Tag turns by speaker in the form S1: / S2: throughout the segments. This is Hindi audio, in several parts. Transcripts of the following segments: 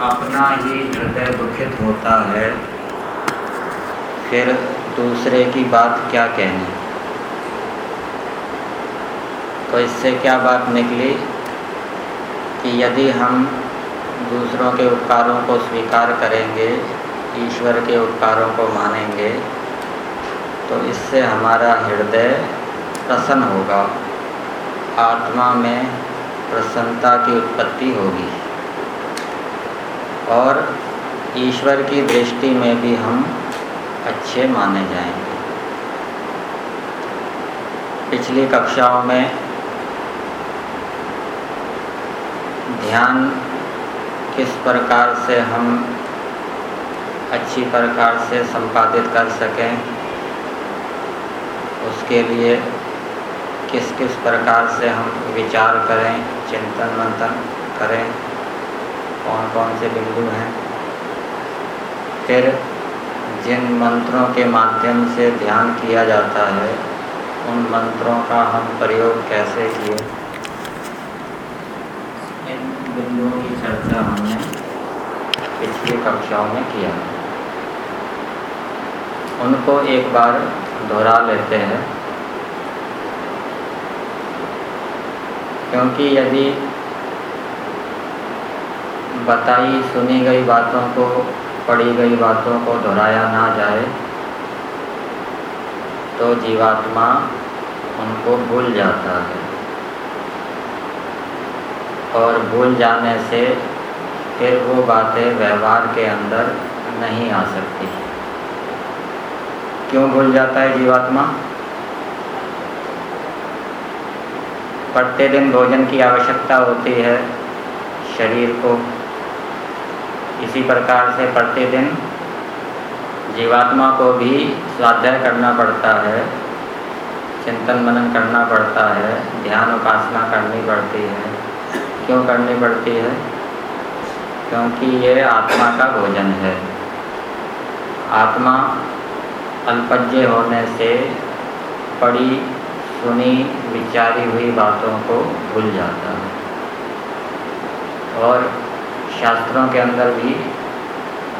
S1: अपना ही हृदय दुखित होता है। फिर दूसरे की बात क्या कहनी? तो इससे क्या बात निकली? कि यदि हम दूसरों के उपकारों को स्वीकार करेंगे, ईश्वर के उपकारों को मानेंगे तो इससे हमारा हृदय प्रसन्न होगा। आत्मा में प्रसन्नता की उत्पत्ति होगी। और ईश्वर की दृष्टि में भी हम अच्छे माने जाएँगे। पिछली कक्षाओं में ध्यान किस प्रकार से हम अच्छी प्रकार से संपादित कर सकें, उसके लिए किस किस प्रकार से हम विचार करें चिंतन मंथन करें कौन कौन से बिंदु हैं? फिर जिन मंत्रों के माध्यम से ध्यान किया जाता है, उन मंत्रों का हम प्रयोग कैसे किए? इन बिंदुओं की चर्चा हमने पिछली कक्षाओं में किया। उनको एक बार दोहरा लेते हैं। क्योंकि यदि बताई, सुनी गई बातों को, पढ़ी गई बातों को दोहराया ना जाए तो जीवात्मा उनको भूल जाता है। और भूल जाने से फिर वो बातें व्यवहार के अंदर नहीं आ सकती। क्यों भूल जाता है जीवात्मा? प्रतिदिन भोजन की आवश्यकता होती है, शरीर को इसी प्रकार से प्रतिदिन जीवात्मा को भी स्वाध्याय करना पड़ता है, चिंतन मनन करना पड़ता है, ध्यान उपासना करनी पड़ती है। क्यों करनी पड़ती है? क्योंकि ये आत्मा का भोजन है। आत्मा अल्पज्य होने से पड़ी सुनी, विचारी हुई बातों को भूल जाता है। और शास्त्रों के अंदर भी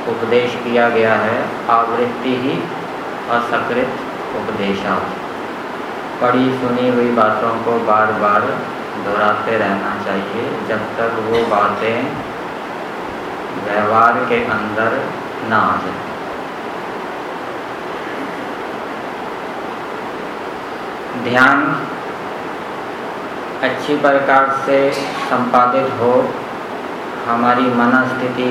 S1: उपदेश किया गया है, आवृत्ति ही असकृत उपदेशा पढ़ी सुनी हुई बातों को बार बार दोहराते रहना चाहिए। जब तक वो बातें व्यवहार के अंदर ना आ जाए। ध्यान अच्छी प्रकार से संपादित हो हमारी मनस्थिति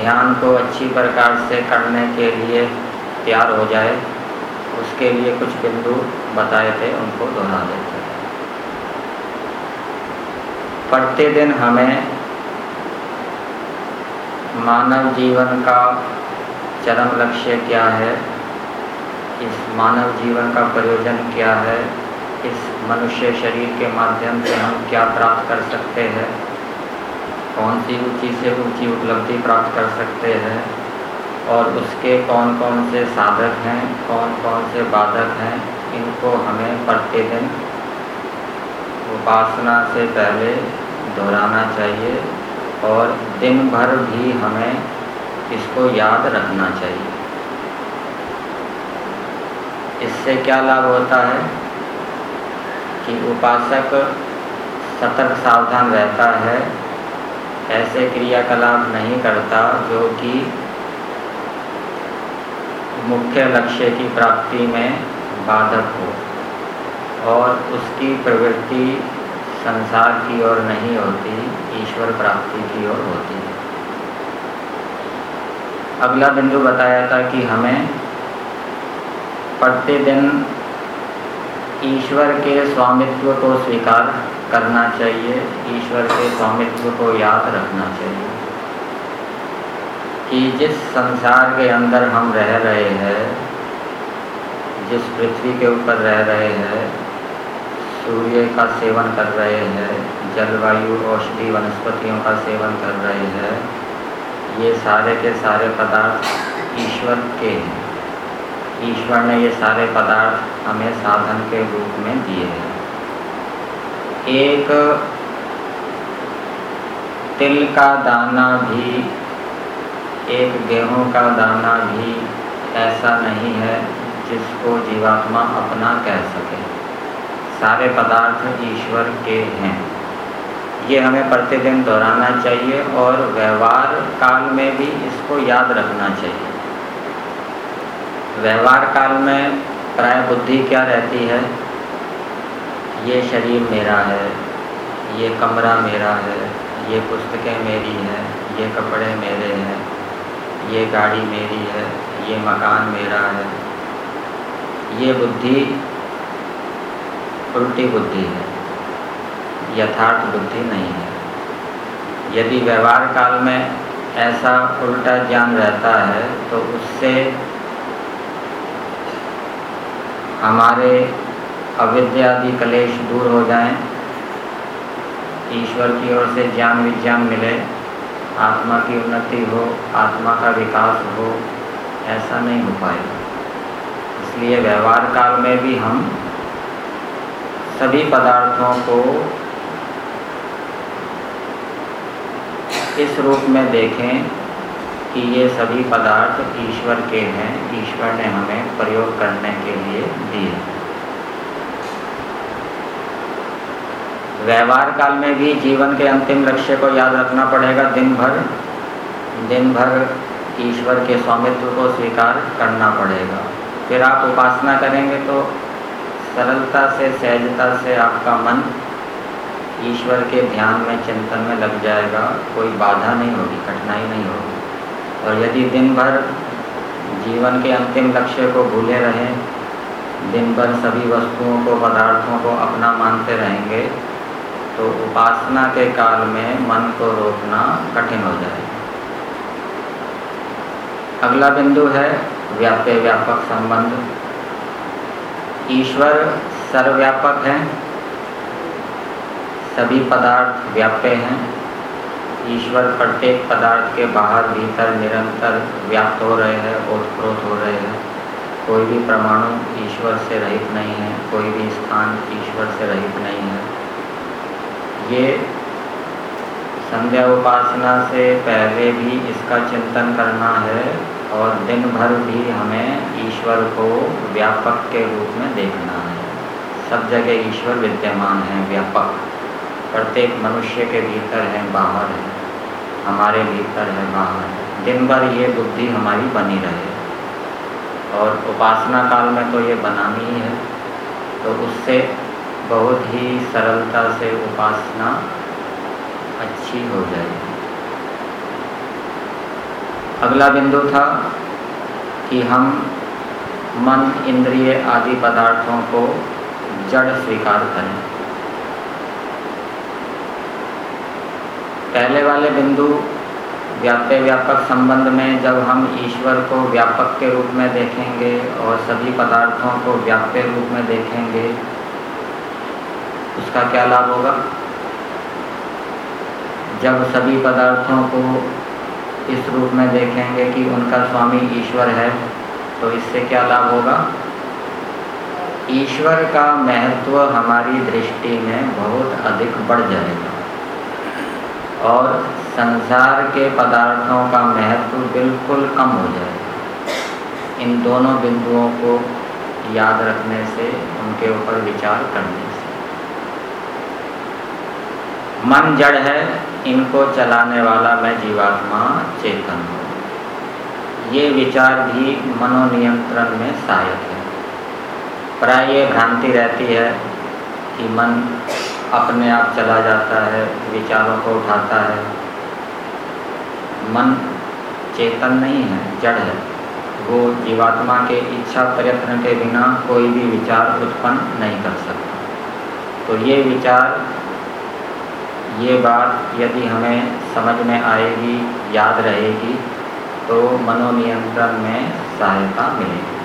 S1: ध्यान को अच्छी प्रकार से करने के लिए तैयार हो जाए, उसके लिए कुछ बिंदु बताए थे, उनको दोहरा देते प्रतिदिन हमें मानव जीवन का चरम लक्ष्य क्या है? इस मानव जीवन का प्रयोजन क्या है? इस मनुष्य शरीर के माध्यम से हम क्या प्राप्त कर सकते हैं? कौन सी ऊँची से ऊँची उपलब्धि प्राप्त कर सकते हैं? और उसके कौन कौन से साधक हैं? कौन कौन से बाधक हैं? इनको हमें प्रतिदिन उपासना से पहले दोहराना चाहिए और दिन भर भी हमें इसको याद रखना चाहिए। इससे क्या लाभ होता है? कि उपासक सतर्क सावधान रहता है ऐसे क्रियाकलाप नहीं करता जो कि मुख्य लक्ष्य की प्राप्ति में बाधक हो और उसकी प्रवृत्ति संसार की ओर नहीं होती, ईश्वर प्राप्ति की ओर होती है। अगला बिंदु बताया था कि हमें प्रतिदिन ईश्वर के स्वामित्व को स्वीकार करना चाहिए, ईश्वर के स्वामित्व को याद रखना चाहिए। कि जिस संसार के अंदर हम रह रहे हैं, जिस पृथ्वी के ऊपर रह रहे हैं, सूर्य का सेवन कर रहे हैं, जलवायु, औषधि, वनस्पतियों का सेवन कर रहे हैं, ये सारे के सारे पदार्थ ईश्वर के हैं। ईश्वर ने ये सारे पदार्थ हमें साधन के रूप में दिए हैं। एक तिल का दाना भी, एक गेहूँ का दाना भी ऐसा नहीं है जिसको जीवात्मा अपना कह सके। सारे पदार्थ ईश्वर के हैं। ये हमें प्रतिदिन दोहराना चाहिए और व्यवहार काल में भी इसको याद रखना चाहिए। व्यवहार काल में प्राय बुद्धि क्या रहती है? ये शरीर मेरा है, ये कमरा मेरा है, ये पुस्तकें मेरी हैं, ये कपड़े मेरे हैं, ये गाड़ी मेरी है, ये मकान मेरा है। ये बुद्धि, उल्टी बुद्धि है, यथार्थ बुद्धि नहीं है। यदि व्यवहार काल में ऐसा उल्टा ज्ञान रहता है तो उससे हमारे अविद्यादि कलेश दूर हो जाएँ, ईश्वर की ओर से ज्ञान विज्ञान मिले आत्मा की उन्नति हो आत्मा का विकास हो ऐसा नहीं हो पाएगा। इसलिए व्यवहार काल में भी हम सभी पदार्थों को इस रूप में देखें कि ये सभी पदार्थ ईश्वर के हैं ईश्वर ने हमें प्रयोग करने के लिए दिए। व्यवहार काल में भी जीवन के अंतिम लक्ष्य को याद रखना पड़ेगा। दिन भर दिन भर ईश्वर के स्वामित्व को स्वीकार करना पड़ेगा। फिर आप उपासना करेंगे तो सरलता से, सहजता से आपका मन ईश्वर के ध्यान में, चिंतन में लग जाएगा। कोई बाधा नहीं होगी, कठिनाई नहीं होगी। और यदि दिन भर जीवन के अंतिम लक्ष्य को भूले रहें, दिन भर सभी वस्तुओं को, पदार्थों को अपना मानते रहेंगे तो उपासना के काल में मन को रोकना कठिन हो जाएगा अगला बिंदु है व्याप्य व्यापक संबंध। ईश्वर सर्वव्यापक है। सभी पदार्थ व्याप्य हैं। ईश्वर प्रत्येक पदार्थ के बाहर, भीतर निरंतर व्याप्त हो रहे हैं ओतप्रोत हो रहे हैं। कोई भी परमाणु ईश्वर से रहित नहीं है, कोई भी स्थान ईश्वर से रहित नहीं है। ये संध्या उपासना से पहले भी इसका चिंतन करना है और दिन भर भी हमें ईश्वर को व्यापक के रूप में देखना है। सब जगह ईश्वर विद्यमान है, व्यापक। प्रत्येक मनुष्य के भीतर है, बाहर है। हमारे भीतर है, बाहर है। दिन भर ये बुद्धि हमारी बनी रहे। और उपासना काल में तो ये बनानी ही है। तो उससे बहुत ही सरलता से उपासना अच्छी हो जाएगी अगला बिंदु था कि हम मन इंद्रिय आदि पदार्थों को जड़ स्वीकार करें। पहले वाले बिंदु व्याप्य व्यापक संबंध में जब हम ईश्वर को व्यापक के रूप में देखेंगे और सभी पदार्थों को व्याप्य रूप में देखेंगे उसका क्या लाभ होगा? जब सभी पदार्थों को इस रूप में देखेंगे कि उनका स्वामी ईश्वर है तो इससे क्या लाभ होगा? ईश्वर का महत्व हमारी दृष्टि में बहुत अधिक बढ़ जाएगा। और संसार के पदार्थों का महत्व बिल्कुल कम हो जाएगा। इन दोनों बिंदुओं को याद रखने से उनके ऊपर विचार करने से। मन जड़ है, इनको चलाने वाला मैं जीवात्मा चेतन हूँ। ये विचार भी मनोनियंत्रण में सहायक है। प्राय ये भ्रांति रहती है कि मन अपने आप चला जाता है, विचारों को उठाता है। मन चेतन नहीं है, जड़ है। वो जीवात्मा के इच्छा प्रयत्न के बिना कोई भी विचार उत्पन्न नहीं कर सकता। तो ये विचार ये बात यदि हमें समझ में आएगी, याद रहेगी तो मनोनियंत्रण में सहायता मिलेगी।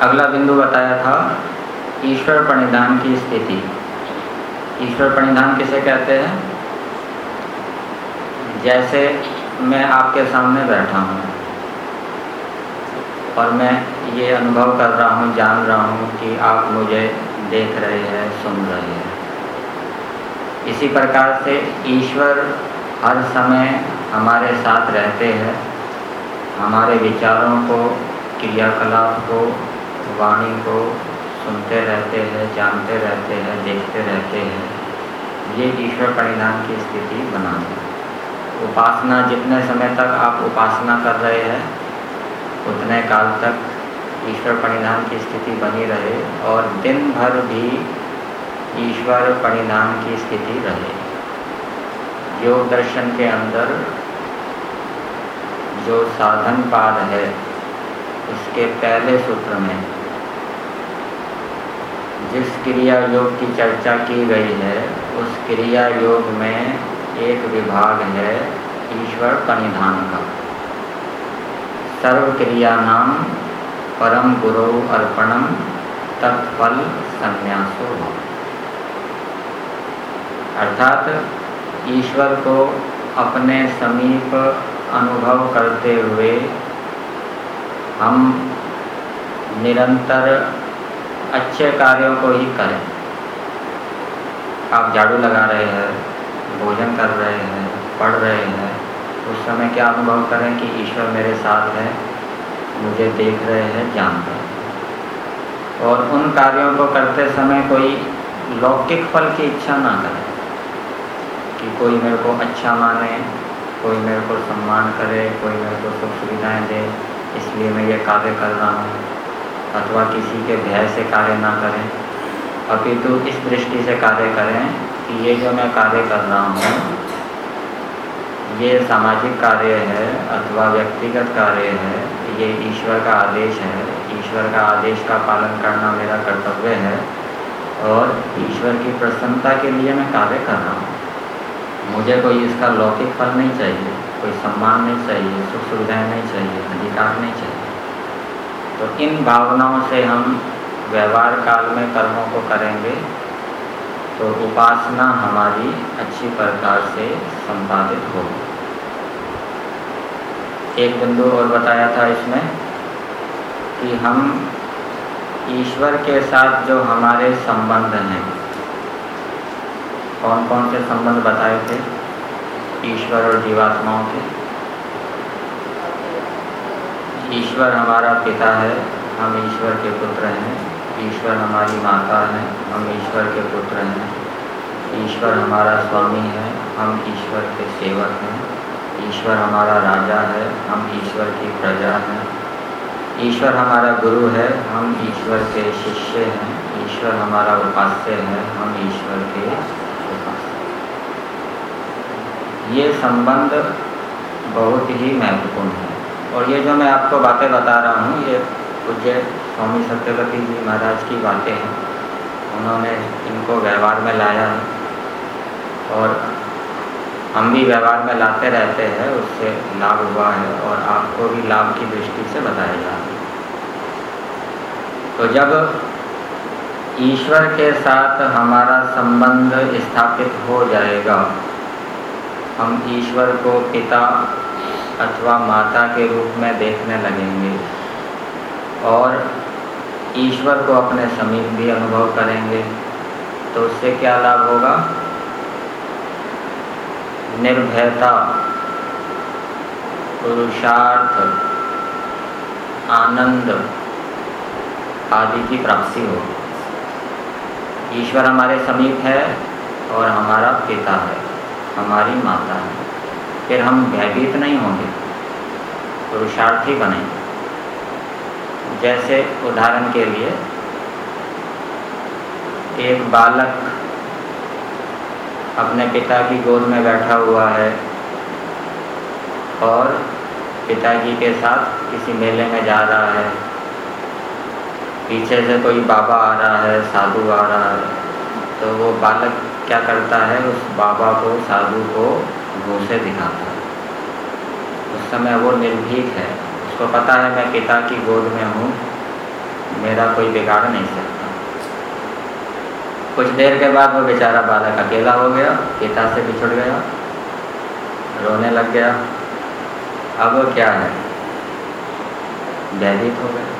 S1: अगला बिंदु बताया था, ईश्वर परिधान की स्थिति। ईश्वर परिधान किसे कहते हैं? जैसे मैं आपके सामने बैठा हूँ और मैं ये अनुभव कर रहा हूँ, जान रहा हूँ कि आप मुझे देख रहे हैं, सुन रहे हैं। इसी प्रकार से ईश्वर हर समय हमारे साथ रहते हैं। हमारे विचारों को, क्रियाकलाप को, वाणी को सुनते रहते हैं, जानते रहते हैं, देखते रहते हैं। ये ईश्वर परिणाम की स्थिति बना है उपासना, जितने समय तक आप उपासना कर रहे हैं, उतने काल तक ईश्वर परिणाम की स्थिति बनी रहे और दिन भर भी ईश्वर परिणाम की स्थिति रहे। योग दर्शन के अंदर जो साधन पाद है, उसके पहले सूत्र में जिस क्रिया योग की चर्चा की गई है, उस क्रिया योग में एक विभाग है ईश्वर परिधान का। सर्व क्रिया नाम परम गुरु अर्पणम तत्फल संन्यासो अर्थात ईश्वर को अपने समीप अनुभव करते हुए हम निरंतर अच्छे कार्यों को ही करें। आप झाड़ू लगा रहे हैं, भोजन कर रहे हैं, पढ़ रहे हैं, उस समय क्या अनुभव करें कि ईश्वर मेरे साथ है, मुझे देख रहे हैं, जान रहे हैं। और उन कार्यों को करते समय कोई लौकिक फल की इच्छा ना करें। कि कोई मेरे को अच्छा माने, कोई मेरे को सम्मान करे, कोई मेरे को सुख सुविधाएँ दे, इसलिए मैं ये कार्य कर रहा हूँ। अथवा किसी के भय से कार्य ना करें। अपितु इस दृष्टि से कार्य करें कि ये जो मैं कार्य कर रहा हूँ, ये सामाजिक कार्य है अथवा व्यक्तिगत कार्य है, ये ईश्वर का आदेश है। ईश्वर का आदेश का पालन करना मेरा कर्तव्य है और ईश्वर की प्रसन्नता के लिए मैं कार्य कर रहा हूँ। मुझे कोई इसका लौकिक फल नहीं चाहिए, कोई सम्मान नहीं चाहिए, सुख सुविधाएँ नहीं चाहिए, अधिकार नहीं चाहिए। तो इन भावनाओं से हम व्यवहार काल में कर्मों को करेंगे तो उपासना हमारी अच्छी प्रकार से संपादित होगी। एक बिंदु और बताया था इसमें कि हम ईश्वर के साथ जो हमारे संबंध हैं कौन कौन से संबंध बताए थे? ईश्वर और जीवात्माओं के। ईश्वर हमारा पिता है, हम ईश्वर के पुत्र हैं। ईश्वर हमारी माता है, हम ईश्वर के पुत्र हैं। ईश्वर हमारा स्वामी है, हम ईश्वर के सेवक हैं। ईश्वर हमारा राजा है, हम ईश्वर की प्रजा हैं। ईश्वर हमारा गुरु है, हम ईश्वर के शिष्य हैं। ईश्वर हमारा उपास्य है, हम ईश्वर के ये संबंध बहुत ही महत्वपूर्ण है। और ये जो मैं आपको बातें बता रहा हूँ, ये पूज्य स्वामी सत्यवती जी महाराज की बातें हैं। उन्होंने इनको व्यवहार में लाया है। और हम भी व्यवहार में लाते रहते हैं, उससे लाभ हुआ है और आपको भी लाभ की दृष्टि से बताया जा है। तो जब ईश्वर के साथ हमारा संबंध स्थापित हो जाएगा हम ईश्वर को पिता अथवा माता के रूप में देखने लगेंगे और ईश्वर को अपने समीप भी अनुभव करेंगे तो उससे क्या लाभ होगा? निर्भयता, पुरुषार्थ, आनंद आदि की प्राप्ति होगी। ईश्वर हमारे समीप है और हमारा पिता है। हमारी माता है। फिर हम भयभीत नहीं होंगे, पुरुषार्थी बने। जैसे उदाहरण के लिए, एक बालक अपने पिता की गोद में बैठा हुआ है और पिताजी के साथ किसी मेले में जा रहा है। पीछे से कोई बाबा आ रहा है, साधु आ रहा है तो वो बालक क्या करता है, उस बाबा को, साधु को घूसे दिखाता है। उस समय वो निर्भीक है। उसको पता है, मैं पिता की गोद में हूँ, मेरा कोई बिगाड़ नहीं सकता। कुछ देर के बाद वो बेचारा बालक अकेला हो गया, पिता से बिछुड़ गया, रोने लग गया। अब वो क्या है? भयभीत हो गया।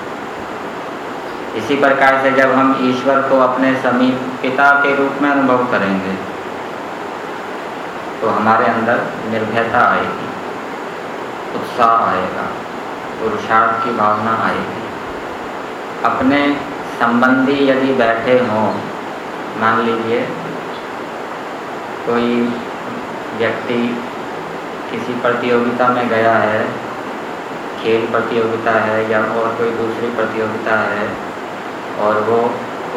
S1: इसी प्रकार से जब हम ईश्वर को अपने समीप पिता के रूप में अनुभव करेंगे तो हमारे अंदर निर्भयता आएगी, उत्साह आएगा, पुरुषार्थ की भावना आएगी। अपने संबंधी यदि बैठे हों, मान लीजिए कोई व्यक्ति किसी प्रतियोगिता में गया है, खेल प्रतियोगिता है या और कोई दूसरी प्रतियोगिता है और वो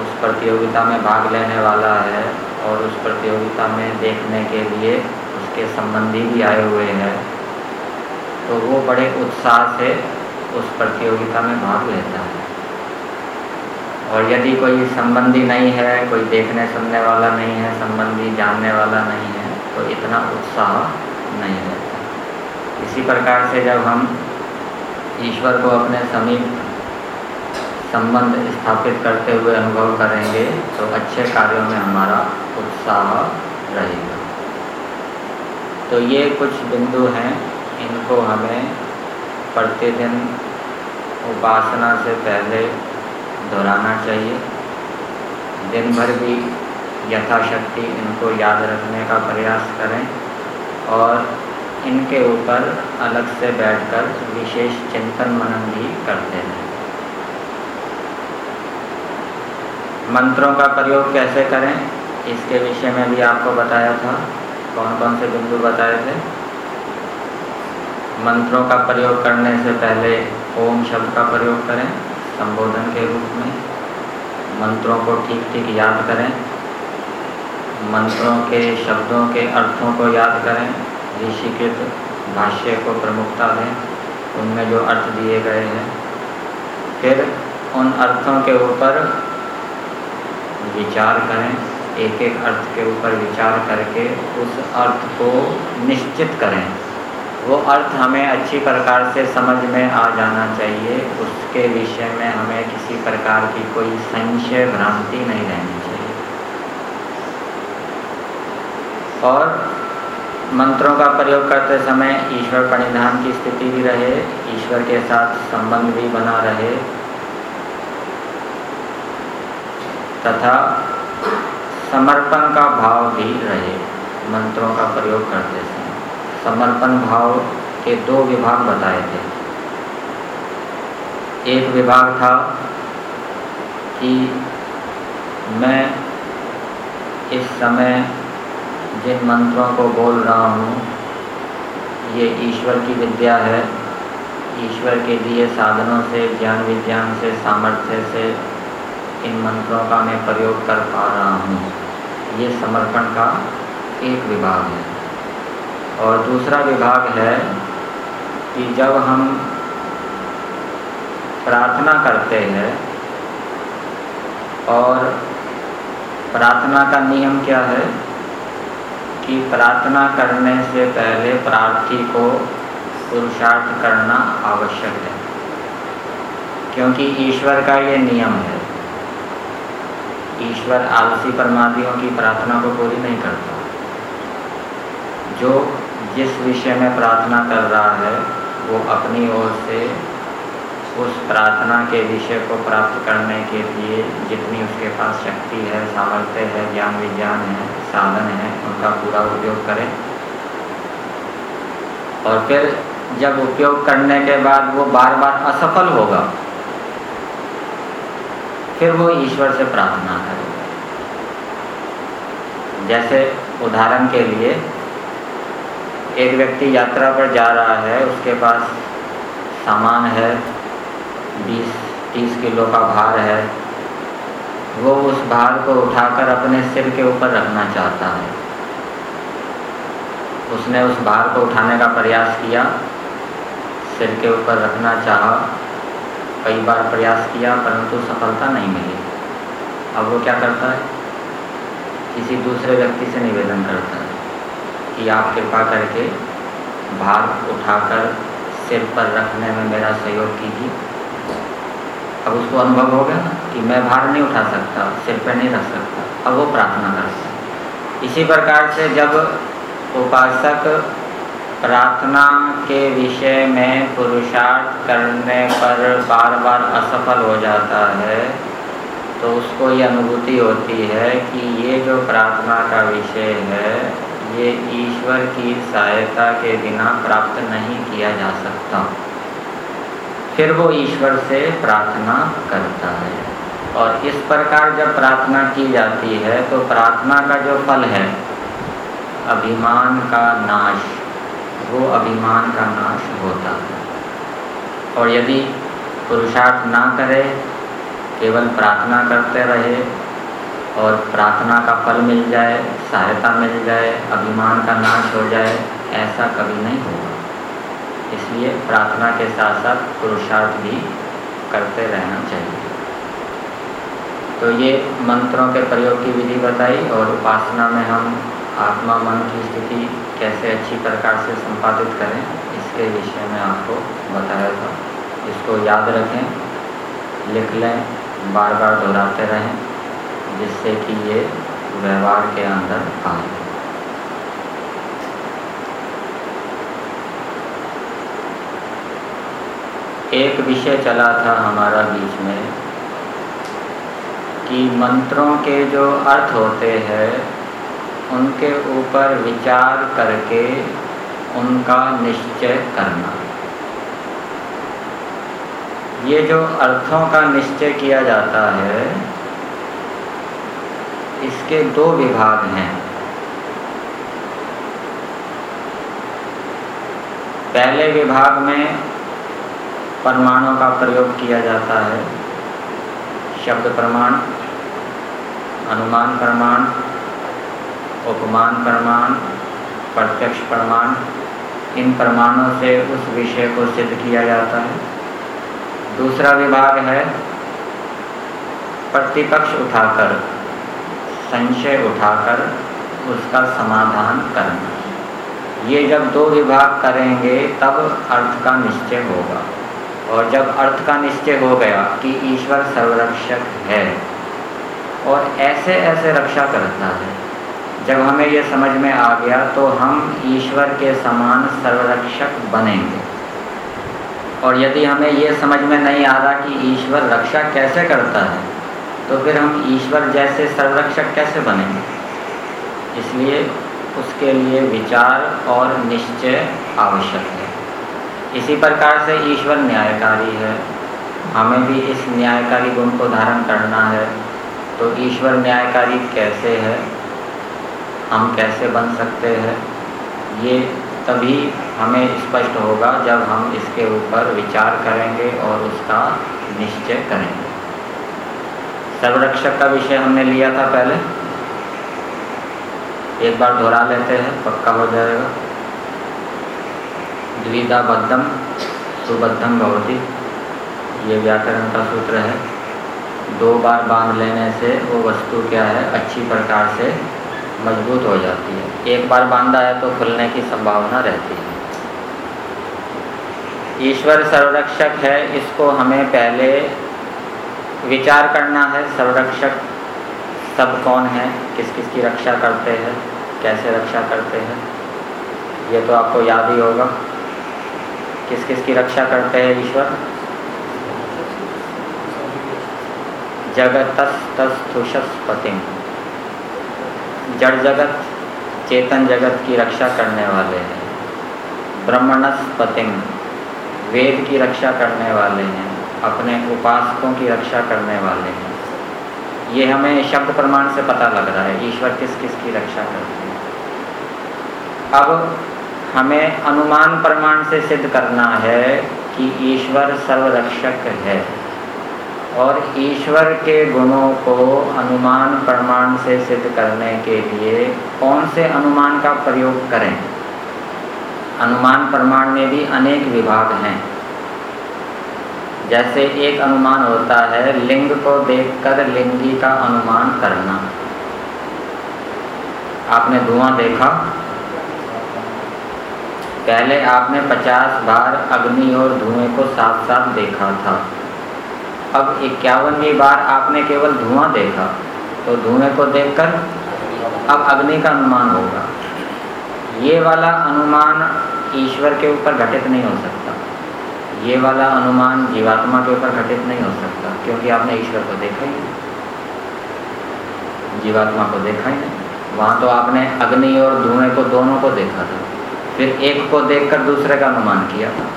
S1: उस प्रतियोगिता में भाग लेने वाला है और उस प्रतियोगिता में देखने के लिए उसके संबंधी भी आए हुए हैं। तो वो बड़े उत्साह से उस प्रतियोगिता में भाग लेता है। और यदि कोई संबंधी नहीं है, कोई देखने सुनने वाला नहीं है, संबंधी जानने वाला नहीं है तो इतना उत्साह नहीं रहता। इसी प्रकार से जब हम ईश्वर को अपने समीप संबंध स्थापित करते हुए अनुभव करेंगे तो अच्छे कार्यों में हमारा उत्साह रहेगा। तो ये कुछ बिंदु हैं, इनको हमें प्रतिदिन उपासना से पहले दोहराना चाहिए। दिन भर भी यथाशक्ति इनको याद रखने का प्रयास करें और इनके ऊपर अलग से बैठकर विशेष चिंतन मनन भी करते हैं मंत्रों का प्रयोग कैसे करें? इसके विषय में भी आपको बताया था। कौन कौन से बिंदु बताए थे? मंत्रों का प्रयोग करने से पहले ओम शब्द का प्रयोग करें, संबोधन के रूप में। मंत्रों को ठीक ठीक याद करें। मंत्रों के शब्दों के अर्थों को याद करें। ऋषिकृत भाष्य को प्रमुखता दें। उनमें जो अर्थ दिए गए हैं। फिर उन अर्थों के ऊपर विचार करें एक एक अर्थ के ऊपर विचार करके उस अर्थ को निश्चित करें। वो अर्थ हमें अच्छी प्रकार से समझ में आ जाना चाहिए। उसके विषय में हमें किसी प्रकार की कोई संशय, भ्रांति नहीं रहनी चाहिए। और मंत्रों का प्रयोग करते समय ईश्वर परिधान की स्थिति भी रहे, ईश्वर के साथ संबंध भी बना रहे। तथा समर्पण का भाव भी रहे, मंत्रों का प्रयोग करते समय। समर्पण भाव के दो विभाग बताए थे। एक विभाग था कि मैं इस समय जिन मंत्रों को बोल रहा हूँ, ये ईश्वर की विद्या है। ईश्वर के लिए साधनों से, ज्ञान विज्ञान से, सामर्थ्य से इन मंत्रों का मैं प्रयोग कर पा रहा हूँ। ये समर्पण का एक विभाग है। और दूसरा विभाग है कि जब हम प्रार्थना करते हैं और प्रार्थना का नियम क्या है कि प्रार्थना करने से पहले प्रार्थी को पुरुषार्थ करना आवश्यक है। क्योंकि ईश्वर का ये नियम है ईश्वर आलसी परमादियों की प्रार्थना को पूरी नहीं करता। जो जिस विषय में प्रार्थना कर रहा है, वो अपनी ओर से उस प्रार्थना के विषय को प्राप्त करने के लिए जितनी उसके पास शक्ति है, सामर्थ्य है, ज्ञान विज्ञान है, साधन है, उनका पूरा उपयोग करें। और फिर जब उपयोग करने के बाद वो बार बार असफल होगा फिर वो ईश्वर से प्रार्थना करेगा जैसे उदाहरण के लिए, एक व्यक्ति यात्रा पर जा रहा है, उसके पास सामान है, बीस, तीस किलो का भार है, वो उस भार को उठाकर अपने सिर के ऊपर रखना चाहता है। उसने उस भार को उठाने का प्रयास किया, सिर के ऊपर रखना चाहा कई बार प्रयास किया, परंतु सफलता नहीं मिली। अब वो क्या करता है? किसी दूसरे व्यक्ति से निवेदन करता है कि आप कृपा करके भार उठाकर सिर पर रखने में मेरा सहयोग कीजिए। अब उसको अनुभव हो गया ना कि मैं भार नहीं उठा सकता, सिर पर नहीं रख सकता, अब वो प्रार्थना करता इसी प्रकार से जब उपासक प्रार्थना के विषय में पुरुषार्थ करने पर बार बार असफल हो जाता है तो उसको ये अनुभूति होती है कि ये जो प्रार्थना का विषय है, ये ईश्वर की सहायता के बिना प्राप्त नहीं किया जा सकता। फिर वो ईश्वर से प्रार्थना करता है। और इस प्रकार जब प्रार्थना की जाती है तो प्रार्थना का जो फल है, अभिमान का नाश। वो अभिमान का नाश होता है। और यदि पुरुषार्थ ना करे, केवल प्रार्थना करते रहे और प्रार्थना का फल मिल जाए, सहायता मिल जाए, अभिमान का नाश हो जाए, ऐसा कभी नहीं होगा। इसलिए प्रार्थना के साथ साथ पुरुषार्थ भी करते रहना चाहिए। तो ये मंत्रों के प्रयोग की विधि बताई और उपासना में हम आत्मा मन की स्थिति कैसे अच्छी प्रकार से संपादित करें, इसके विषय में आपको बताया था। इसको याद रखें, लिख लें बार बार दोहराते रहें, जिससे कि ये व्यवहार के अंदर आए। एक विषय चला था हमारा बीच में, कि मंत्रों के जो अर्थ होते हैं उनके ऊपर विचार करके उनका निश्चय करना। ये जो अर्थों का निश्चय किया जाता है, इसके दो विभाग हैं। पहले विभाग में परमाणु का प्रयोग किया जाता है। शब्द प्रमाण, अनुमान प्रमाण उपमान प्रमाण, प्रत्यक्ष प्रमाण, इन प्रमाणों से उस विषय को सिद्ध किया जाता है। दूसरा विभाग है, प्रतिपक्ष उठाकर, संशय उठाकर उसका समाधान करना। ये जब दो विभाग करेंगे, तब अर्थ का निश्चय होगा। और जब अर्थ का निश्चय हो गया कि ईश्वर सर्वरक्षक है, और ऐसे ऐसे रक्षा करता है जब हमें ये समझ में आ गया तो हम ईश्वर के समान सर्वरक्षक बनेंगे। और यदि हमें ये समझ में नहीं आ रहा कि ईश्वर रक्षा कैसे करता है तो फिर हम ईश्वर जैसे सर्वरक्षक कैसे बनेंगे? इसलिए उसके लिए विचार और निश्चय आवश्यक है। इसी प्रकार से ईश्वर न्यायकारी है। हमें भी इस न्यायकारी गुण को धारण करना है। तो ईश्वर न्यायकारी कैसे है? हम कैसे बन सकते हैं? ये तभी हमें स्पष्ट होगा जब हम इसके ऊपर विचार करेंगे और उसका निश्चय करेंगे। सर्वरक्षक का विषय हमने लिया था पहले। एक बार दोहरा लेते हैं, पक्का हो जाएगा। द्विधा बद्धम सुबद्धम भवती। ये व्याकरण का सूत्र है। दो बार बाँध लेने से वो वस्तु क्या है? अच्छी प्रकार से मज़बूत हो जाती है। एक बार बांधा है तो खुलने की संभावना रहती है। ईश्वर संरक्षक है, इसको हमें पहले विचार करना है, संरक्षक सब कौन है किस किस की रक्षा करते हैं, कैसे रक्षा करते हैं। ये तो आपको याद ही होगा। किस किस की रक्षा करते हैं ईश्वर? जगतस तस्थुषस पतिम जड़ जगत, चेतन जगत की रक्षा करने वाले हैं। ब्रह्मणस पतिम वेद की रक्षा करने वाले हैं, अपने उपासकों की रक्षा करने वाले हैं। ये हमें शब्द प्रमाण से पता लग रहा है, ईश्वर किस किस की रक्षा करते हैं। अब हमें अनुमान प्रमाण से सिद्ध करना है कि ईश्वर सर्वरक्षक है। और ईश्वर के गुणों को अनुमान प्रमाण से सिद्ध करने के लिए कौन से अनुमान का प्रयोग करें? अनुमान प्रमाण में भी अनेक विभाग हैं। जैसे एक अनुमान होता है, लिंग को देखकर लिंगी का अनुमान करना। आपने धुआँ देखा? पहले आपने पचास बार अग्नि और धुएँ को साथ साथ देखा था। अब इक्यावनवीं बार आपने केवल धुआँ देखा तो धुएँ को देखकर अब अग्नि का अनुमान होगा। ये वाला अनुमान ईश्वर के ऊपर घटित नहीं हो सकता। ये वाला अनुमान जीवात्मा के ऊपर घटित नहीं हो सकता, क्योंकि आपने ईश्वर को देखा ही नहीं। जीवात्मा को देखा ही नहीं। वहाँ तो आपने अग्नि और धुएँ को दोनों को देखा था। फिर एक को देखकर दूसरे का अनुमान किया। था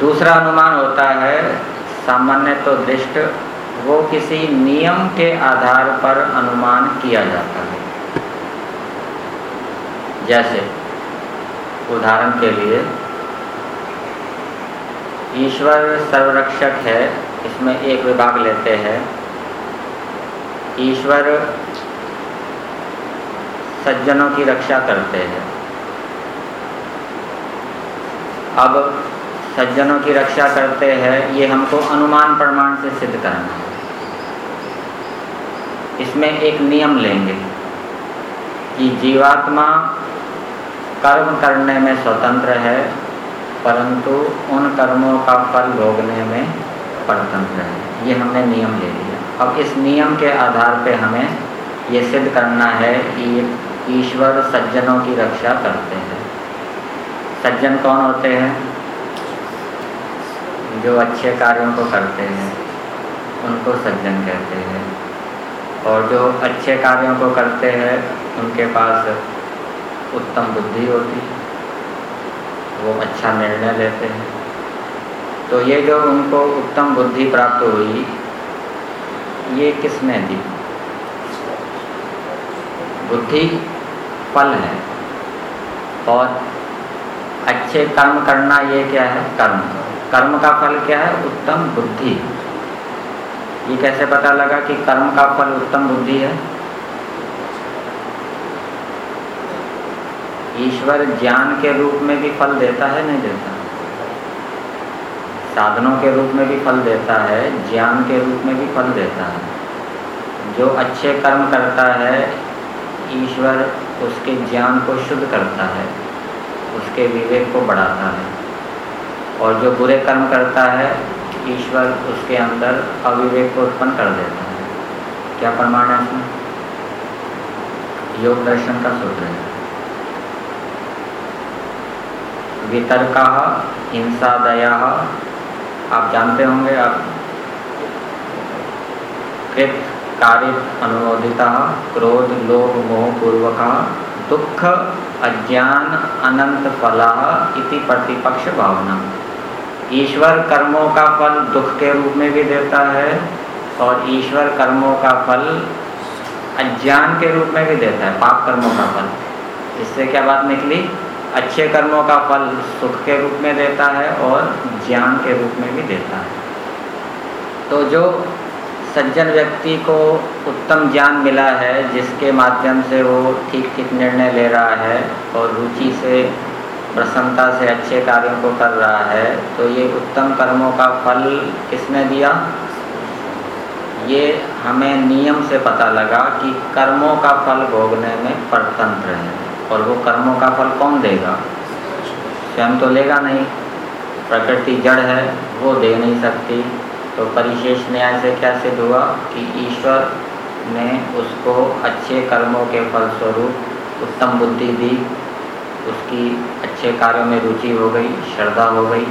S1: दूसरा अनुमान होता है सामान्य तो दृष्ट वो किसी नियम के आधार पर अनुमान किया जाता है। जैसे, उदाहरण के लिए, ईश्वर सर्वरक्षक है, इसमें एक विभाग लेते हैं। ईश्वर सज्जनों की रक्षा करते हैं। अब सज्जनों की रक्षा करते हैं, ये हमको अनुमान प्रमाण से सिद्ध करना है। इसमें एक नियम लेंगे कि जीवात्मा कर्म करने में स्वतंत्र है, परंतु उन कर्मों का फल भोगने में परतंत्र है। ये हमने नियम ले लिया। अब इस नियम के आधार पे हमें ये सिद्ध करना है कि ईश्वर सज्जनों की रक्षा करते हैं। सज्जन कौन होते हैं? जो अच्छे कार्यों को करते हैं, उनको सज्जन कहते हैं। और जो अच्छे कार्यों को करते हैं, उनके पास उत्तम बुद्धि होती वो अच्छा निर्णय लेते हैं। तो ये जो उनको उत्तम बुद्धि प्राप्त हुई, ये किसने दी? बुद्धि फल है। और अच्छे कर्म करना ये क्या है? कर्म। कर्म का फल क्या है? उत्तम बुद्धि। ये कैसे पता लगा कि कर्म का फल उत्तम बुद्धि है? ईश्वर ज्ञान के रूप में भी फल देता है, नहीं देता? साधनों के रूप में भी फल देता है, ज्ञान के रूप में भी फल देता है। जो अच्छे कर्म करता है, ईश्वर उसके ज्ञान को शुद्ध करता है, उसके विवेक को बढ़ाता है। और जो बुरे कर्म करता है, ईश्वर उसके अंदर अविवेक को उत्पन्न कर देता है। क्या प्रमाण है इसमें? योग दर्शन का सूत्र है। वितर्का हिंसा दया आप जानते होंगे, आप कृत कारित अनुमोदिता, क्रोध, लोभ, मोह पूर्वक दुख, अज्ञान, अनंत फला इति प्रतिपक्ष भावना। ईश्वर कर्मों का फल दुख के रूप में भी देता है और ईश्वर कर्मों का फल अज्ञान के रूप में भी देता है, पाप कर्मों का फल। इससे क्या बात निकली? अच्छे कर्मों का फल सुख के रूप में देता है और ज्ञान के रूप में भी देता है। तो जो सज्जन व्यक्ति को उत्तम ज्ञान मिला है, जिसके माध्यम से वो ठीक ठीक निर्णय ले रहा है और रुचि से, प्रसन्नता से अच्छे कार्यों को कर रहा है तो ये उत्तम कर्मों का फल किसने दिया? ये हमें नियम से पता लगा कि कर्मों का फल भोगने में परतंत्र है, और वो कर्मों का फल कौन देगा? स्वयं तो लेगा नहीं, प्रकृति जड़ है, वो दे नहीं सकती। तो परिशेष न्याय से क्या सिद्ध हुआ? कि ईश्वर ने उसको अच्छे कर्मों के फलस्वरूप उत्तम बुद्धि दी। उसकी अच्छे कार्यों में रुचि हो गई, श्रद्धा हो गई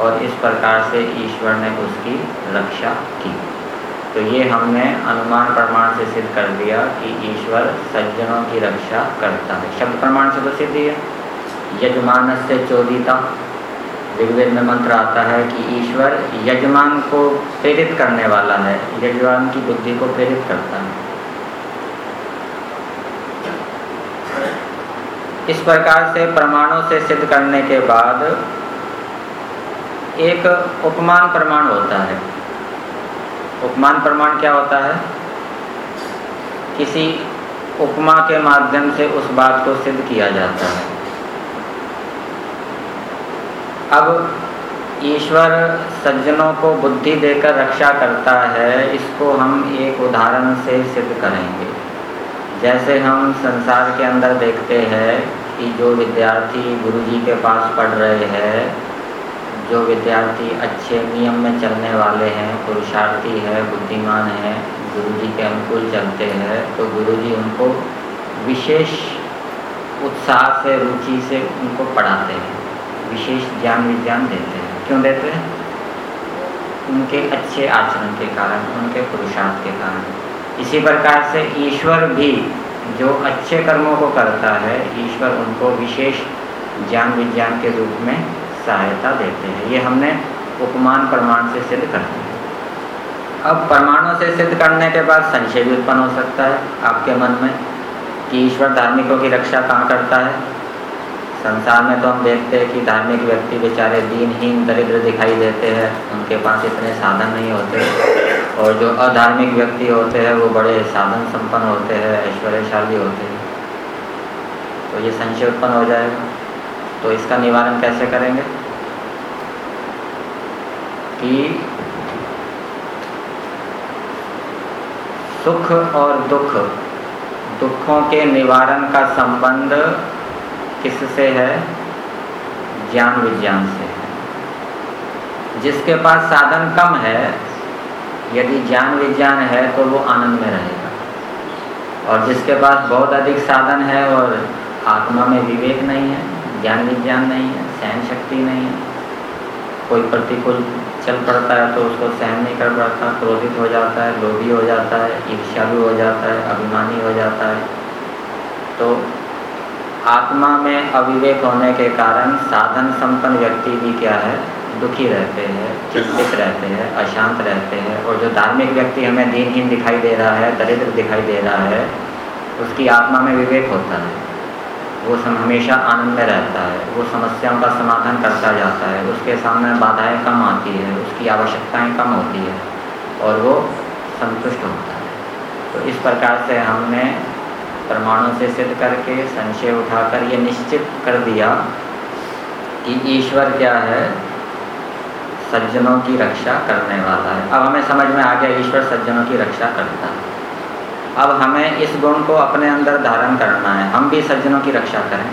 S1: और इस प्रकार से ईश्वर ने उसकी रक्षा की। तो ये हमने अनुमान प्रमाण से सिद्ध कर दिया कि ईश्वर सज्जनों की रक्षा करता है। शब्द प्रमाण से तो सिद्ध ही है। यजमान से चोदिता ऋग्वेद में मंत्र आता है कि ईश्वर यजमान को प्रेरित करने वाला है, यजमान की बुद्धि को प्रेरित करता है। इस प्रकार से प्रमाणों से सिद्ध करने के बाद एक उपमान प्रमाण होता है। उपमान प्रमाण क्या होता है? किसी उपमा के माध्यम से उस बात को सिद्ध किया जाता है। अब ईश्वर सज्जनों को बुद्धि देकर रक्षा करता है, इसको हम एक उदाहरण से सिद्ध करेंगे। जैसे हम संसार के अंदर देखते हैं कि जो विद्यार्थी गुरु जी के पास पढ़ रहे हैं, जो विद्यार्थी अच्छे नियम में चलने वाले हैं, पुरुषार्थी है, बुद्धिमान है, गुरु जी के अनुकूल चलते हैं तो गुरु जी उनको विशेष उत्साह से, रुचि से उनको पढ़ाते हैं। विशेष ज्ञान विज्ञान देते हैं। क्यों देते हैं? उनके अच्छे आचरण के कारण, उनके पुरुषार्थ के कारण। इसी प्रकार से ईश्वर भी जो अच्छे कर्मों को करता है, ईश्वर उनको विशेष ज्ञान विज्ञान के रूप में सहायता देते हैं। ये हमने उपमान प्रमाण से सिद्ध करते हैं अब प्रमाणों से सिद्ध करने के बाद संशय भी उत्पन्न हो सकता है आपके मन में कि ईश्वर धार्मिकों की रक्षा कहाँ करता है? संसार में तो हम देखते हैं कि धार्मिक व्यक्ति बेचारे दीनहीन, दरिद्र दिखाई देते हैं। उनके पास इतने साधन नहीं होते। और जो अधार्मिक व्यक्ति होते हैं, वो बड़े साधन संपन्न होते हैं, ऐश्वर्यशाली होते हैं। तो ये संशय उत्पन्न हो जाएगा। तो इसका निवारण कैसे करेंगे? कि सुख और दुख, दुखों के निवारण का संबंध किससे है? ज्ञान विज्ञान से है। जिसके पास साधन कम है, यदि ज्ञान विज्ञान है तो वो आनंद में रहेगा। और जिसके पास बहुत अधिक साधन है और आत्मा में विवेक नहीं है, ज्ञान विज्ञान नहीं है, सहन शक्ति नहीं है, कोई प्रतिकूल चल पड़ता है तो उसको सहन नहीं कर पाता, क्रोधित हो जाता है, लोभी हो जाता है, ईर्ष्यालु हो जाता है, अभिमानी हो जाता है तो आत्मा में अविवेक होने के कारण साधन संपन्न व्यक्ति भी क्या है? दुखी रहते हैं, चिंतित रहते हैं, अशांत रहते हैं। और जो धार्मिक व्यक्ति हमें दीनहीन दिखाई दे रहा है, दरिद्र दिखाई दे रहा है, उसकी आत्मा में विवेक होता है। वो सम, हमेशा आनंद में रहता है। वो समस्याओं का समाधान करता जाता है। उसके सामने बाधाएँ कम आती है, उसकी आवश्यकताएँ कम होती है, और वो संतुष्ट होता है। तो इस प्रकार से हमने प्रमाणों से सिद्ध करके संशय उठाकर ये निश्चित कर दिया कि ईश्वर क्या है? सज्जनों की रक्षा करने वाला है। अब हमें समझ में आ गया, ईश्वर सज्जनों की रक्षा करता है। अब हमें इस गुण को अपने अंदर धारण करना है। हम भी सज्जनों की रक्षा करें।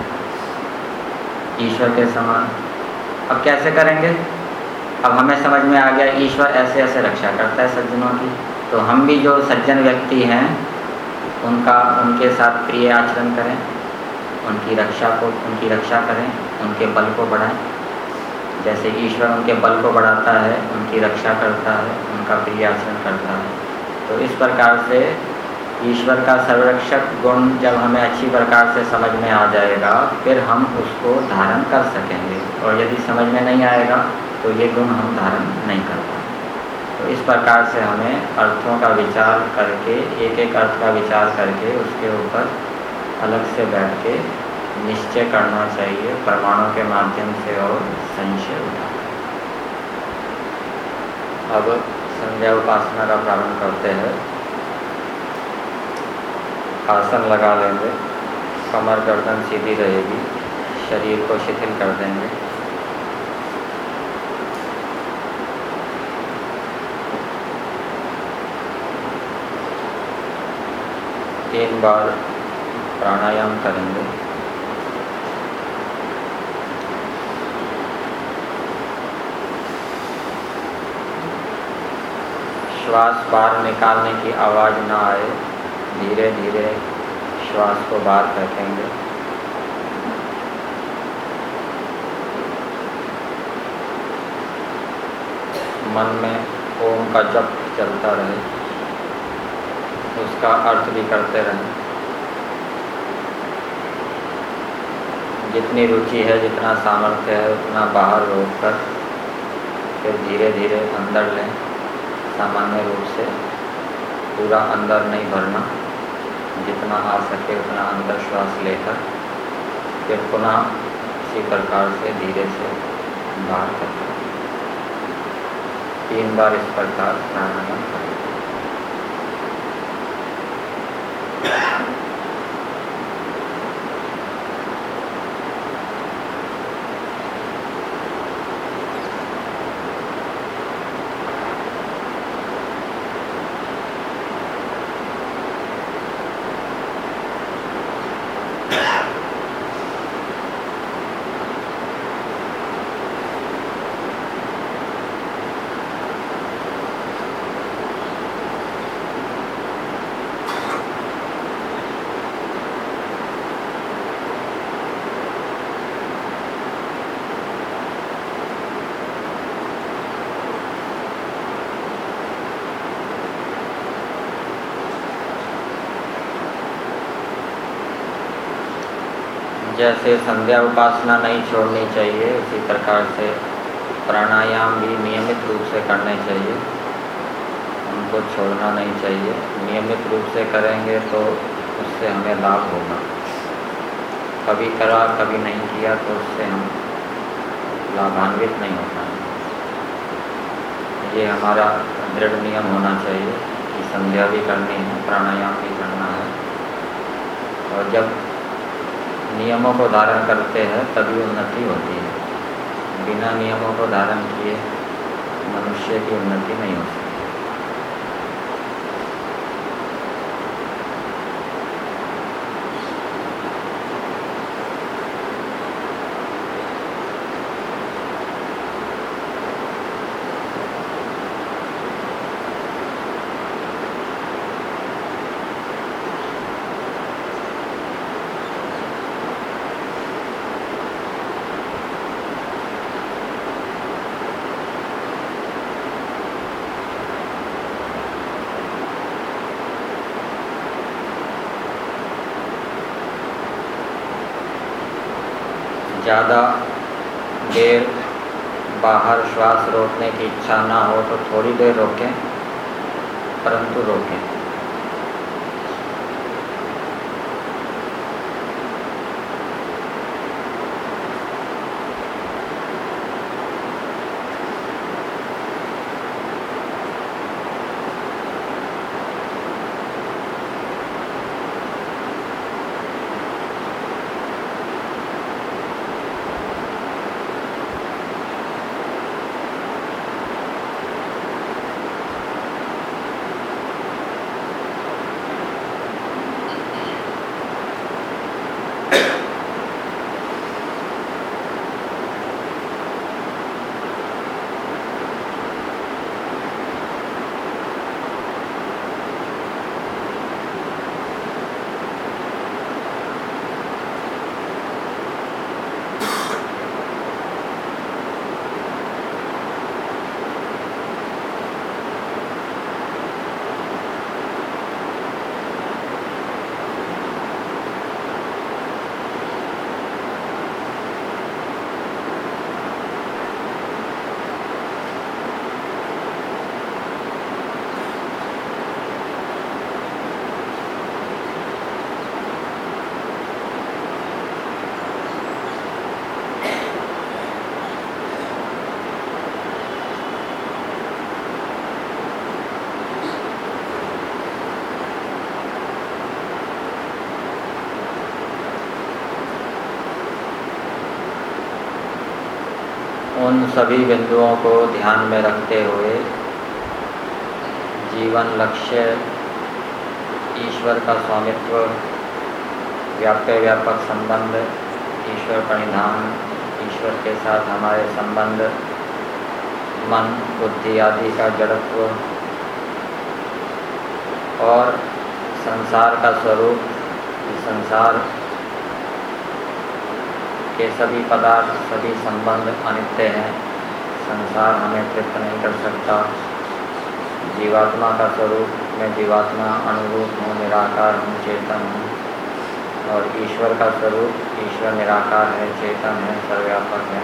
S1: ईश्वर के समान। अब कैसे करेंगे? अब हमें समझ में आ गया, ईश्वर ऐसे ऐसे रक्षा करता है सज्जनों की। तो हम भी जो सज्जन व्यक्ति हैं उनका, उनके साथ प्रिय आचरण करें, उनकी रक्षा को, उनकी रक्षा करें, उनके बल को बढ़ाएँ। जैसे ईश्वर उनके बल को बढ़ाता है, उनकी रक्षा करता है, उनका प्रिय आचरण करता है। तो इस प्रकार से ईश्वर का संरक्षक गुण जब हमें अच्छी प्रकार से समझ में आ जाएगा, फिर हम उसको धारण कर सकेंगे। और यदि समझ में नहीं आएगा तो ये गुण हम धारण नहीं कर पाएँगे। इस प्रकार से हमें अर्थों का विचार करके एक एक अर्थ का विचार करके उसके ऊपर अलग से बैठ के निश्चय करना चाहिए, परमाणु के माध्यम से और संशय उठा अब संध्या उपासना का प्रारंभ करते हैं। आसन लगा लेंगे। कमर गर्दन सीधी रहेगी। शरीर को शिथिल कर देंगे। तीन बार प्राणायाम करेंगे। श्वास बाहर निकालने की आवाज़ ना आए धीरे धीरे श्वास को बाहर फेंकेंगे। मन में ओम का जप चलता रहे। उसका अर्थ भी करते रहें। जितनी रुचि है, जितना सामर्थ्य है, उतना बाहर रोक कर फिर धीरे धीरे अंदर लें। सामान्य रूप से पूरा अंदर नहीं भरना, जितना आ सके उतना अंदर श्वास लेकर फिर पुनः इसी प्रकार से धीरे से बाहर करते तीन बार इस प्रकार प्राणायाम करें। जैसे संध्या उपासना नहीं छोड़नी चाहिए। उसी प्रकार से प्राणायाम भी नियमित रूप से करने चाहिए। उनको छोड़ना नहीं चाहिए। नियमित रूप से करेंगे तो उससे हमें लाभ होगा। कभी करा, कभी नहीं किया तो उससे हम लाभान्वित नहीं हो। पाएँगे ये हमारा दृढ़ नियम होना चाहिए कि संध्या भी करनी है, प्राणायाम भी करना है। और जब नियमों को धारण करते हैं, तभी उन्नति होती है। बिना नियमों को धारण किए मनुष्य की उन्नति नहीं हो ज़्यादा देर बाहर श्वास रोकने की इच्छा ना हो तो थोड़ी देर रोकें, परंतु रोकें उन सभी बिंदुओं को ध्यान में रखते हुए जीवन लक्ष्य, ईश्वर का स्वामित्व व्याप्य व्यापक संबंध, ईश्वर परिधान, ईश्वर के साथ हमारे संबंध, मन, बुद्धि आदि का जड़त्व और संसार का स्वरूप, संसार के सभी पदार्थ, सभी संबंध अनित्य हैं। संसार हमें तृप्त नहीं कर सकता। जीवात्मा का स्वरूप मैं जीवात्मा अनुरूप हूँ, निराकार हूँ, चेतन हूँ। और ईश्वर का स्वरूप ईश्वर निराकार है, चेतन है सर्व्यापक है।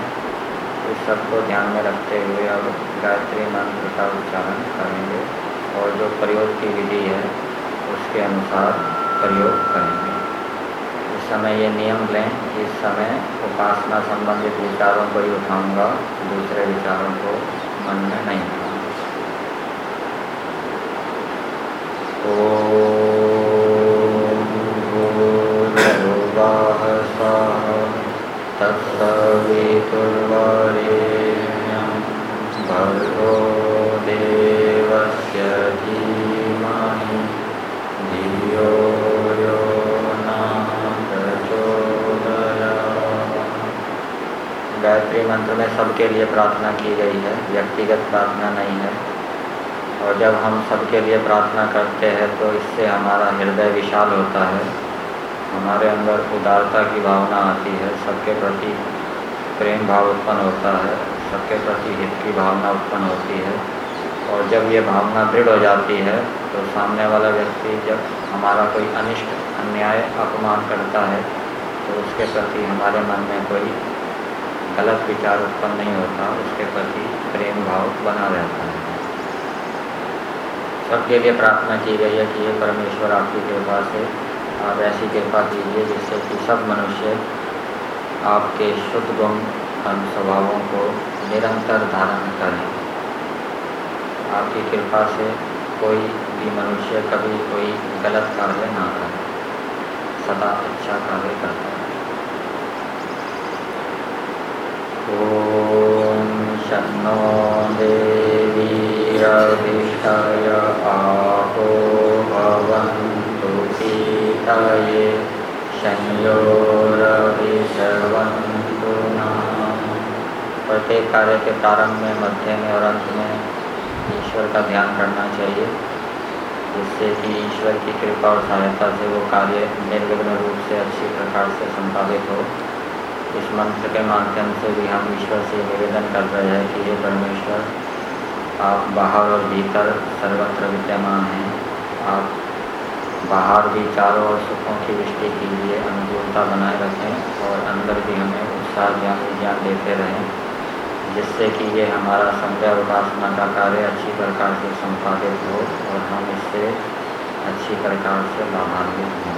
S1: इस सबको ध्यान में रखते हुए अब गायत्री मंत्र का उच्चारण करेंगे और जो प्रयोग की विधि है, उसके अनुसार प्रयोग करेंगे। समय ये नियम लें इस समय उपासना संबंधित विचारों को ही उठाऊँगा दूसरे विचारों को मन में नहीं भर्गो गायत्री मंत्र में सबके लिए प्रार्थना की गई है, व्यक्तिगत प्रार्थना नहीं है। और जब हम सबके लिए प्रार्थना करते हैं तो इससे हमारा हृदय विशाल होता है। हमारे अंदर उदारता की भावना आती है, सबके प्रति प्रेम भाव उत्पन्न होता है, सबके प्रति हित की भावना उत्पन्न होती है। और जब ये भावना दृढ़ हो जाती है तो सामने वाला व्यक्ति जब हमारा कोई अनिष्ट, अन्याय, अपमान करता है तो उसके प्रति हमारे मन में कोई गलत विचार उत्पन्न नहीं होता, उसके प्रति प्रेम भाव बना रहता है। सबके लिए प्रार्थना की गई है कि ये परमेश्वर आपकी कृपा से, आप ऐसी कृपा कीजिए जिससे कि सब मनुष्य आपके शुद्ध गुण स्वभावों को निरंतर धारण करें। आपकी कृपा से कोई भी मनुष्य कभी कोई गलत कार्य ना करे, सदा अच्छा कार्य करता है ॐ शन्नो देवीरधिष्ठय आपो प्रत्येक कार्य के प्रारंभ में, मध्य में और अंत में ईश्वर का ध्यान करना चाहिए, जिससे कि ईश्वर की कृपा और सहायता से वो कार्य निर्विघ्न रूप से अच्छी प्रकार से संपादित हो। इस मंत्र के माध्यम से भी हम ईश्वर से निवेदन कर रहे हैं कि हे परमेश्वर, आप बाहर और भीतर सर्वत्र विद्यमान हैं। आप बाहर भी चारों ओर सुखों की दृष्टि के लिए अनुकूलता बनाए रखें और अंदर भी हमें उत्साह ज्ञान ज्ञान देते रहें, जिससे कि ये हमारा संजय उपासना का कार्य अच्छी प्रकार से संपादित हो और हम इससे अच्छी प्रकार से लाभान्वित हों।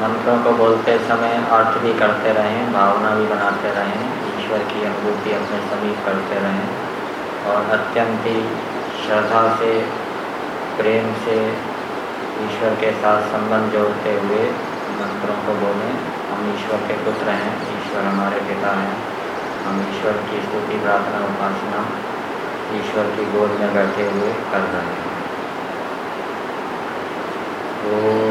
S1: मंत्रों को बोलते समय अर्थ भी करते रहें भावना भी बनाते रहें ईश्वर की अनुभूति अपने समीप करते रहें और अत्यंत ही श्रद्धा से प्रेम से ईश्वर के साथ संबंध जोड़ते हुए मंत्रों को बोलें हम ईश्वर के पुत्र हैं ईश्वर हमारे पिता हैं हम ईश्वर की स्तुति प्रार्थना उपासना ईश्वर की गोद में बैठे हुए कर रहे हैं ओम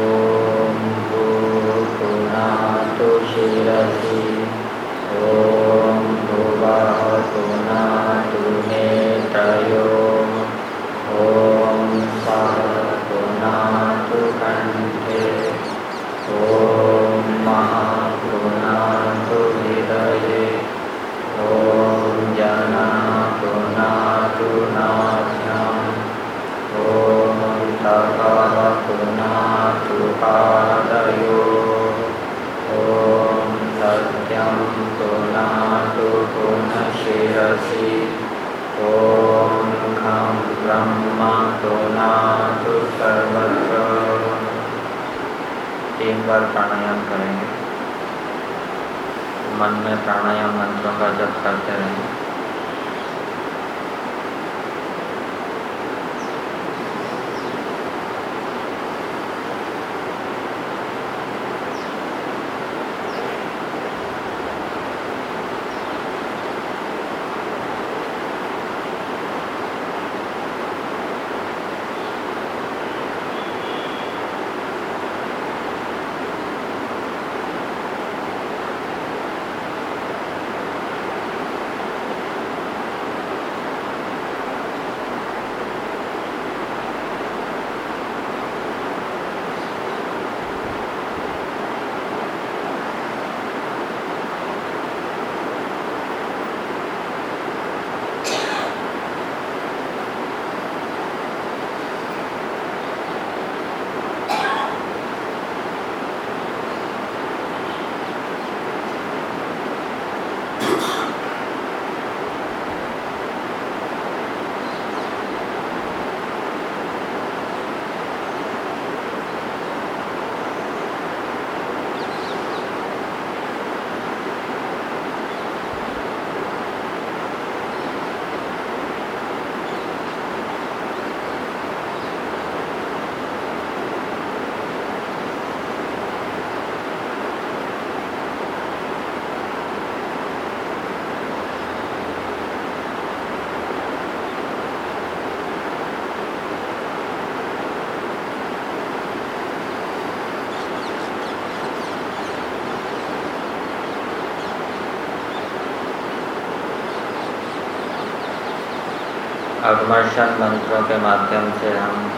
S1: अगमर्शन मंत्रों के माध्यम से हम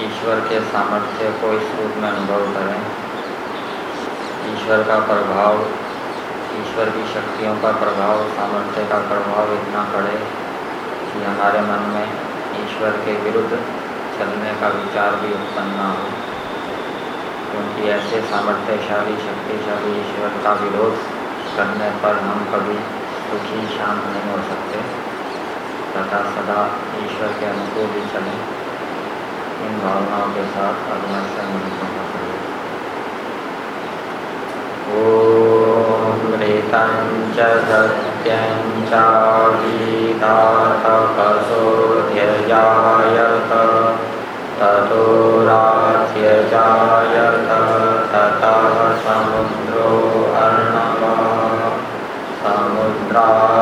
S1: ईश्वर के सामर्थ्य को इस रूप में अनुभव करें। ईश्वर का प्रभाव, ईश्वर की शक्तियों का प्रभाव, सामर्थ्य का प्रभाव इतना पड़े कि हमारे मन में ईश्वर के विरुद्ध चलने का विचार भी उत्पन्न ना हो। क्योंकि ऐसे सामर्थ्यशाली, शक्तिशाली ईश्वर का विरोध करने पर हम कभी सुखी शांत नहीं हो सकते। तथा सदा ईश्वर के अनुकूल ही चलें। इन भावनाओं के साथ अग्नशन मंत्रों का ॐ रेतं च सत्यं ततो समुद्रो अर्णवा समुद्रादर्णवादधि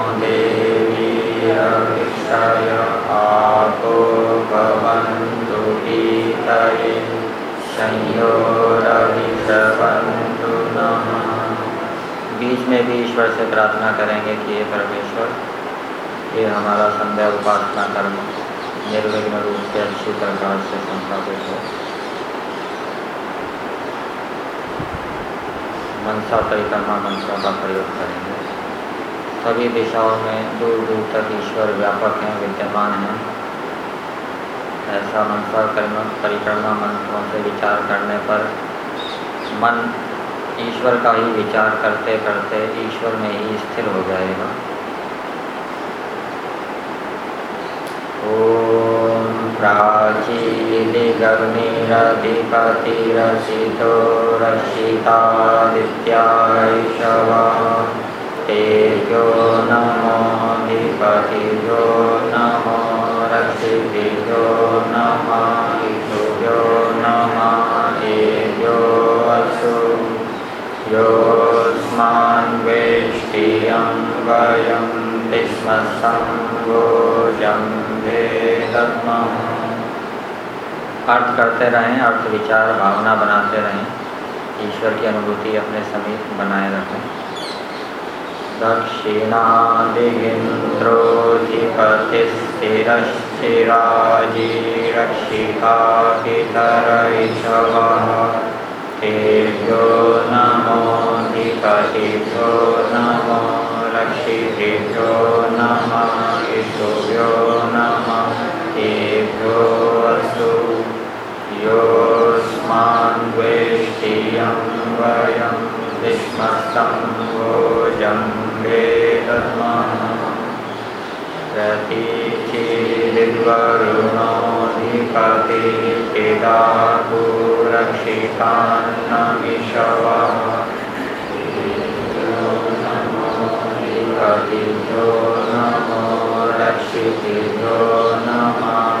S1: देवीरविषय आपो भवन्तु गीतये संयोरभिषवन्तु नः बीच में भी ईश्वर से प्रार्थना करेंगे कि ये परमेश्वर, ये हमारा संदेह उपासना कर्म निर्विघ्न रूप से अच्छी प्रकार से संस्थापित हो। मनसा परिक्रमा मंत्रों का प्रयोग करेंगे। सभी दिशाओं में दूर दूर तक ईश्वर व्यापक हैं, विद्यमान हैं। ऐसा मनसा कर्म परिक्रमा मंत्रों से विचार करने पर मन ईश्वर का ही विचार करते करते ईश्वर में ही स्थिर हो जाएगा। ॐ प्राचीदिगग्निरधिपतिरसितो रक्षितादित्यायशवा नमोऽधिपतिभ्यो नमो नमः ईशुभ्यो नमः एभ्यो असु योऽस्मान् वेष्टियं वयं विस्मसंगोजं वेदत्मः अर्थ करते रहें, अर्थ विचार, भावना बनाते रहें, ईश्वर की अनुभूति अपने समीप बनाए रखें। दक्षिणादिविन्द्रोधिपतिष्ठिरस्थिराजिरक्षिकाधितरयिषः तेभ्यो नमोऽधिपतिभ्यो नमो रक्षितेभ्यो नमः इषुभ्यो नमः एकोऽसु योऽस्मान्वेष्टियं वयं विस्मतं भोजम् अधिपतिभ्यो नमो रक्षितिभ्यो नमः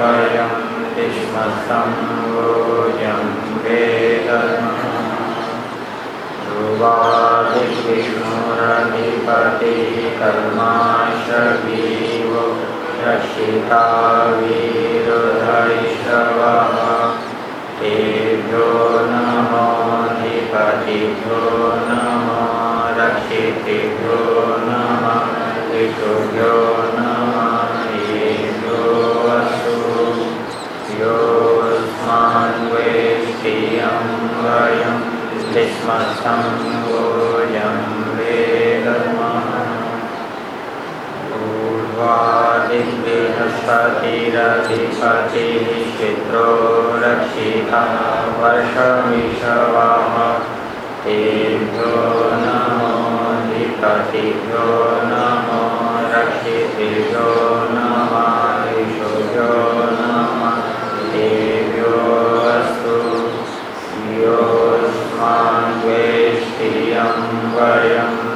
S1: वयं वेदस्मः ध्रुवादिविष्णुरधिपतिः रक्षिता वीरुधैषवः तेभ्यो नमोऽधिपतिभ्यो नमो रक्षिते ऋषिभ्यो नमः ऋषुभ्यो वयं विस्मतं भोजं वेदमः पूर्वादिबृहस्पतिरधिपतिः चित्रो रक्षितः वर्षमिषवाः तेभ्यो नमोऽधिपतिभ्यो नमो रक्षितिभ्यो नमः भोजं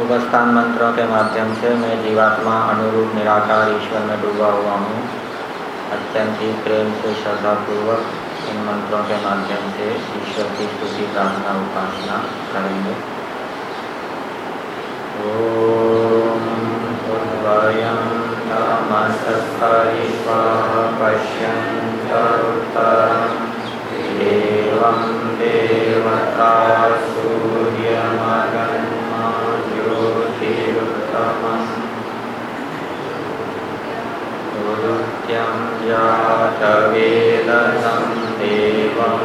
S1: उपस्थान मंत्रों के माध्यम से मैं जीवात्मा अनुरूप निराकार ईश्वर में डूबा हुआ हूँ। अत्यंत ही प्रेम से श्रद्धापूर्वक इन मंत्रों के माध्यम से ईश्वर की स्तुति प्रार्थना उपासना करेंगे। ओम उद्वयं पश्यन्तरुत्तरं देवं देवता सूर्यमगन्मा ज्योतिरुत्तमम् उदुत्यं जातवेदसं देवं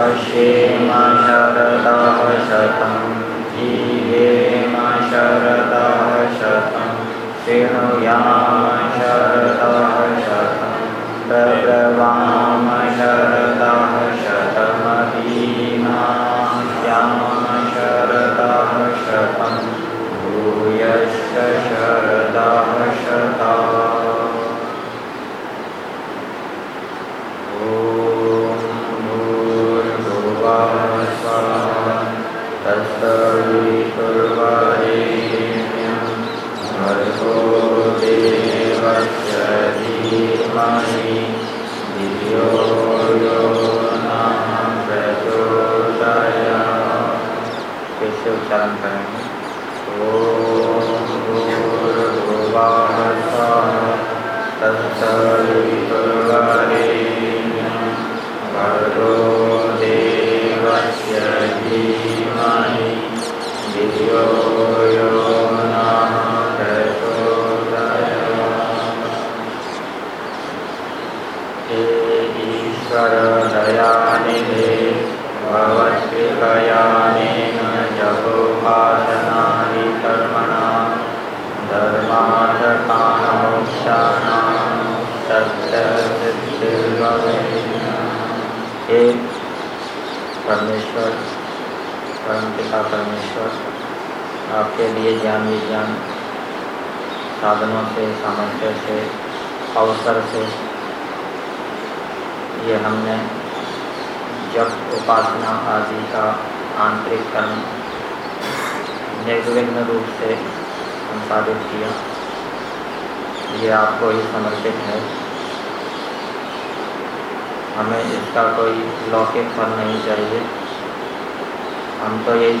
S1: पश्येम शरदः शतं जीवेम शरदः शतं शृणुयाम शरदः शतं प्रब्रवाम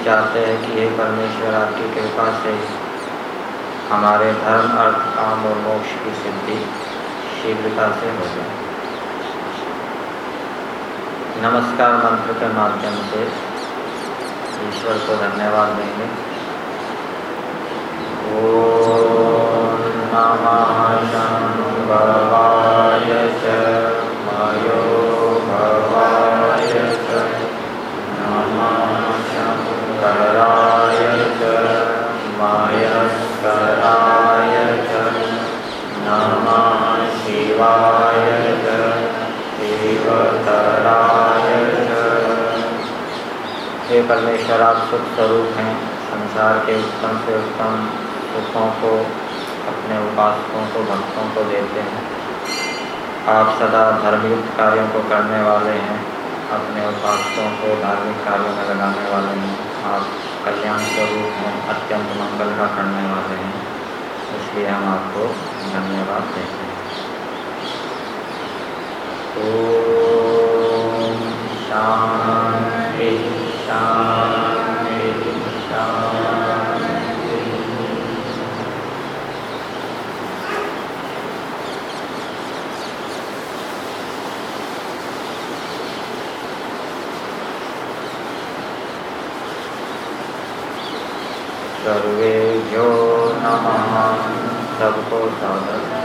S1: चाहते हैं कि हे परमेश्वर आपकी कृपा से हमारे धर्म, अर्थ, काम और मोक्ष की सिद्धि शीघ्रता से हो जाए। नमस्कार मंत्र के माध्यम से ईश्वर को धन्यवाद देंगे। ओ नमः हे परमेश्वर आप सुख स्वरूप हैं, संसार के उत्तम से उत्तम सुखों को, अपने उपासकों को, भक्तों को देते हैं। आप सदा धर्मयुक्त कार्यों को करने वाले हैं, अपने उपासकों को धार्मिक कार्यों में लगाने वाले हैं। आप कल्याण स्वरूप हैं, अत्यंत मंगल का करने वाले हैं। इसलिए हम आपको धन्यवाद देते हैं। ओम शांति। शांति सर्वेभ्यो नमः सबको सादर